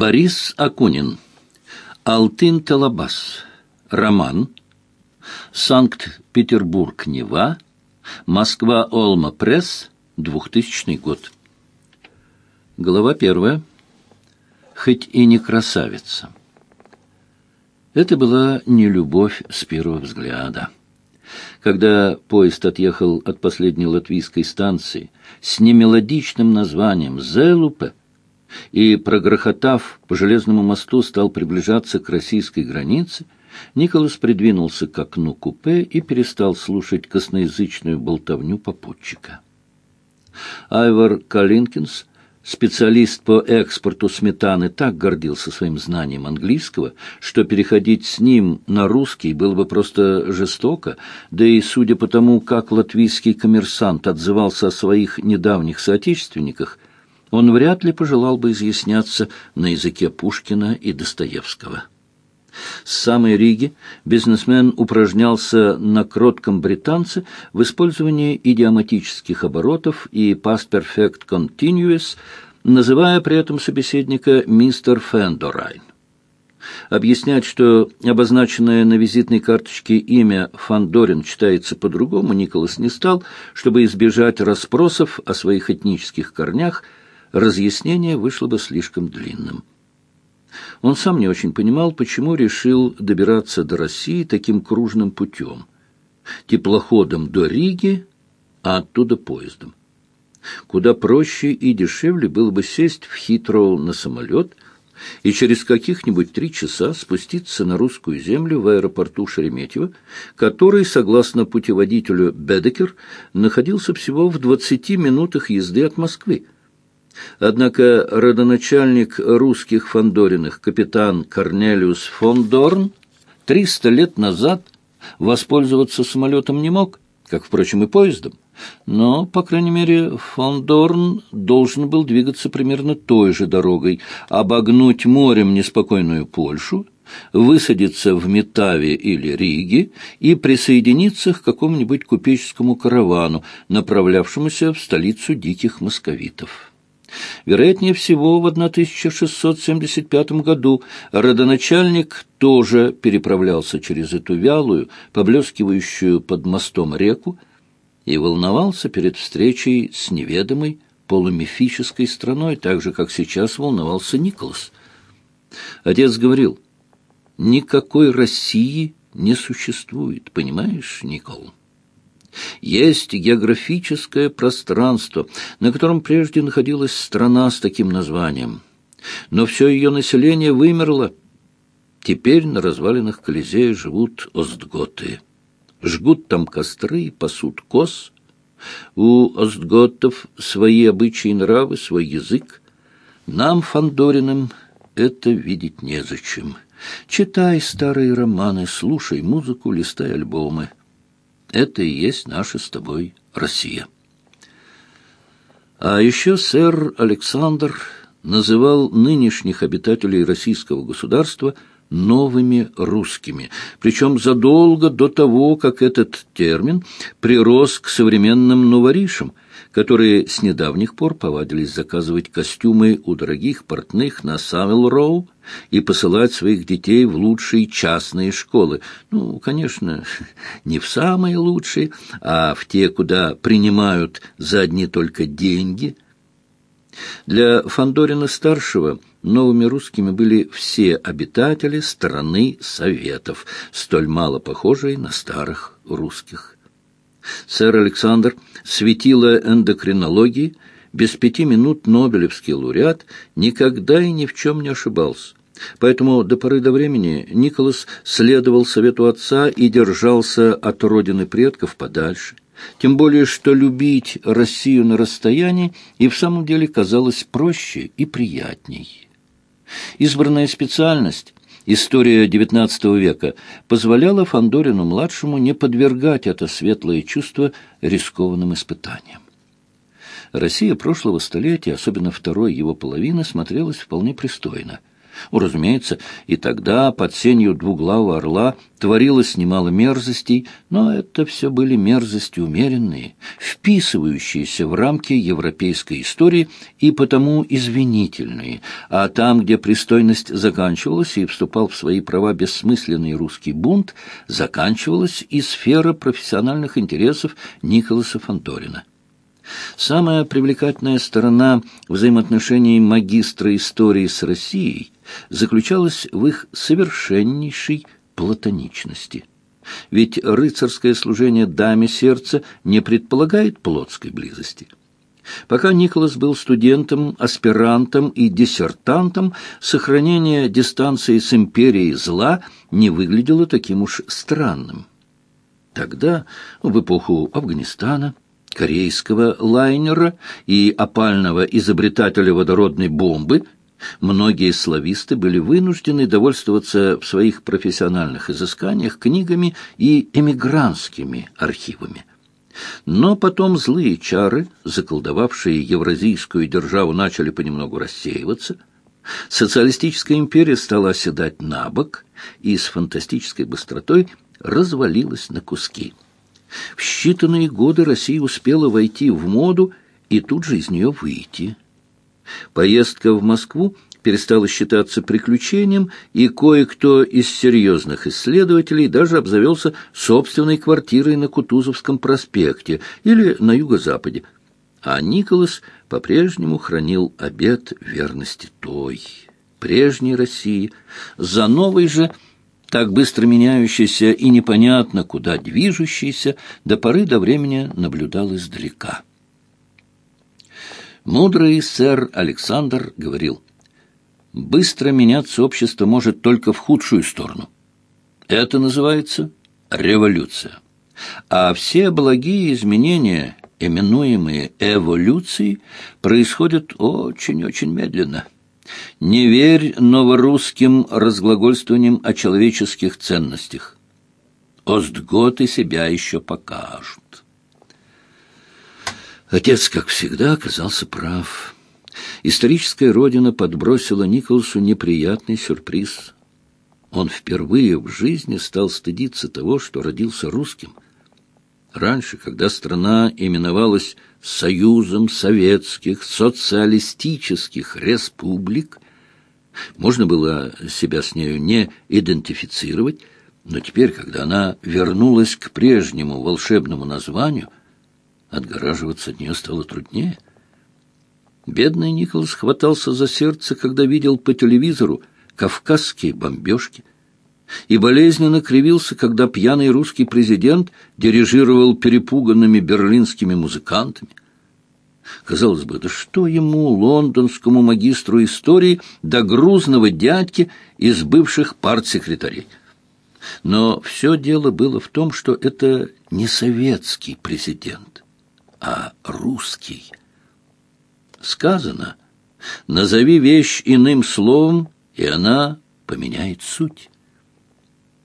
Борис Акунин. Алтын Талабас. Роман. Санкт-Петербург, Нева. Москва, Олма Пресс. 2000 год. Глава первая. Хоть и не красавица. Это была не любовь с первого взгляда. Когда поезд отъехал от последней латвийской станции с немелодичным названием «Зелупе», и, прогрохотав по железному мосту, стал приближаться к российской границе, Николас придвинулся к окну купе и перестал слушать косноязычную болтовню попутчика. Айвар Калинкинс, специалист по экспорту сметаны, так гордился своим знанием английского, что переходить с ним на русский было бы просто жестоко, да и судя по тому, как латвийский коммерсант отзывался о своих недавних соотечественниках, он вряд ли пожелал бы изъясняться на языке Пушкина и Достоевского. С самой Риги бизнесмен упражнялся на кротком британце в использовании идиоматических оборотов и past perfect continuous, называя при этом собеседника мистер Фендорайн. Объяснять, что обозначенное на визитной карточке имя Фандорин читается по-другому, Николас не стал, чтобы избежать расспросов о своих этнических корнях – разъяснение вышло бы слишком длинным. Он сам не очень понимал, почему решил добираться до России таким кружным путем. Теплоходом до Риги, а оттуда поездом. Куда проще и дешевле было бы сесть в Хитроу на самолет и через каких-нибудь три часа спуститься на русскую землю в аэропорту Шереметьево, который, согласно путеводителю Бедекер, находился всего в 20 минутах езды от Москвы. Однако родоначальник русских Фандориных, капитан Корнелиус фон Дорн, триста лет назад воспользоваться самолетом не мог, как, впрочем, и поездом. Но, по крайней мере, фон Дорн должен был двигаться примерно той же дорогой, обогнуть морем неспокойную Польшу, высадиться в Метаве или Риге и присоединиться к какому-нибудь купеческому каравану, направлявшемуся в столицу диких московитов. Вероятнее всего, в 1675 году родоначальник тоже переправлялся через эту вялую, поблескивающую под мостом реку, и волновался перед встречей с неведомой полумифической страной, так же, как сейчас волновался Николас. Отец говорил, «Никакой России не существует, понимаешь, Никол?» Есть географическое пространство, на котором прежде находилась страна с таким названием. Но все ее население вымерло. Теперь на развалинах Колизея живут остготы. Жгут там костры и пасут коз. У остготов свои обычаи и нравы, свой язык. Нам, Фандориным, это видеть незачем. Читай старые романы, слушай музыку, листай альбомы. Это и есть наша с тобой Россия. А еще сэр Александр называл нынешних обитателей российского государства новыми русскими, причем задолго до того, как этот термин прирос к современным новоришам – которые с недавних пор повадились заказывать костюмы у дорогих портных на Савел-Роу и посылать своих детей в лучшие частные школы. Ну, конечно, не в самые лучшие, а в те, куда принимают за одни только деньги. Для Фандорина-старшего новыми русскими были все обитатели страны Советов, столь мало похожие на старых русских. Сэр Александр светило эндокринологии, без пяти минут Нобелевский лауреат никогда и ни в чем не ошибался. Поэтому до поры до времени Николас следовал совету отца и держался от родины предков подальше. Тем более, что любить Россию на расстоянии и в самом деле казалось проще и приятней. Избранная специальность История XIX века позволяла Фандорину-младшему не подвергать это светлое чувство рискованным испытаниям. Россия прошлого столетия, особенно второй его половины, смотрелась вполне пристойно. Разумеется, и тогда под сенью двуглавого орла творилось немало мерзостей, но это все были мерзости умеренные, вписывающиеся в рамки европейской истории и потому извинительные, а там, где пристойность заканчивалась и вступал в свои права бессмысленный русский бунт, заканчивалась и сфера профессиональных интересов Николаса Фанторина. Самая привлекательная сторона взаимоотношений магистра истории с Россией заключалась в их совершеннейшей платоничности. Ведь рыцарское служение даме сердца не предполагает плотской близости. Пока Николас был студентом, аспирантом и диссертантом, сохранение дистанции с империей зла не выглядело таким уж странным. Тогда, в эпоху Афганистана, корейского лайнера и опального изобретателя водородной бомбы, многие слависты были вынуждены довольствоваться в своих профессиональных изысканиях книгами и эмигрантскими архивами. Но потом злые чары, заколдовавшие евразийскую державу, начали понемногу рассеиваться. Социалистическая империя стала оседать на бок и с фантастической быстротой развалилась на куски. В считанные годы Россия успела войти в моду и тут же из нее выйти. Поездка в Москву перестала считаться приключением, и кое-кто из серьезных исследователей даже обзавелся собственной квартирой на Кутузовском проспекте или на юго-западе. А Николас по-прежнему хранил обет верности той, прежней России, за новой же так быстро меняющийся и непонятно куда движущийся, до поры до времени наблюдал издалека. Мудрый сэр Александр говорил, «Быстро меняться общество может только в худшую сторону. Это называется революция. А все благие изменения, именуемые эволюцией, происходят очень-очень медленно». Не верь новорусским разглагольствованиям о человеческих ценностях. Остготы себя еще покажут. Отец, как всегда, оказался прав. Историческая родина подбросила Николасу неприятный сюрприз. Он впервые в жизни стал стыдиться того, что родился русским. Раньше, когда страна именовалась Союзом Советских Социалистических Республик, можно было себя с нею не идентифицировать, но теперь, когда она вернулась к прежнему волшебному названию, отгораживаться от нее стало труднее. Бедный Николас хватался за сердце, когда видел по телевизору кавказские бомбежки, и болезненно кривился, когда пьяный русский президент дирижировал перепуганными берлинскими музыкантами. Казалось бы, да что ему, лондонскому магистру истории, до грузного дядьки из бывших партсекретарей? Но все дело было в том, что это не советский президент, а русский. Сказано, назови вещь иным словом, и она поменяет суть.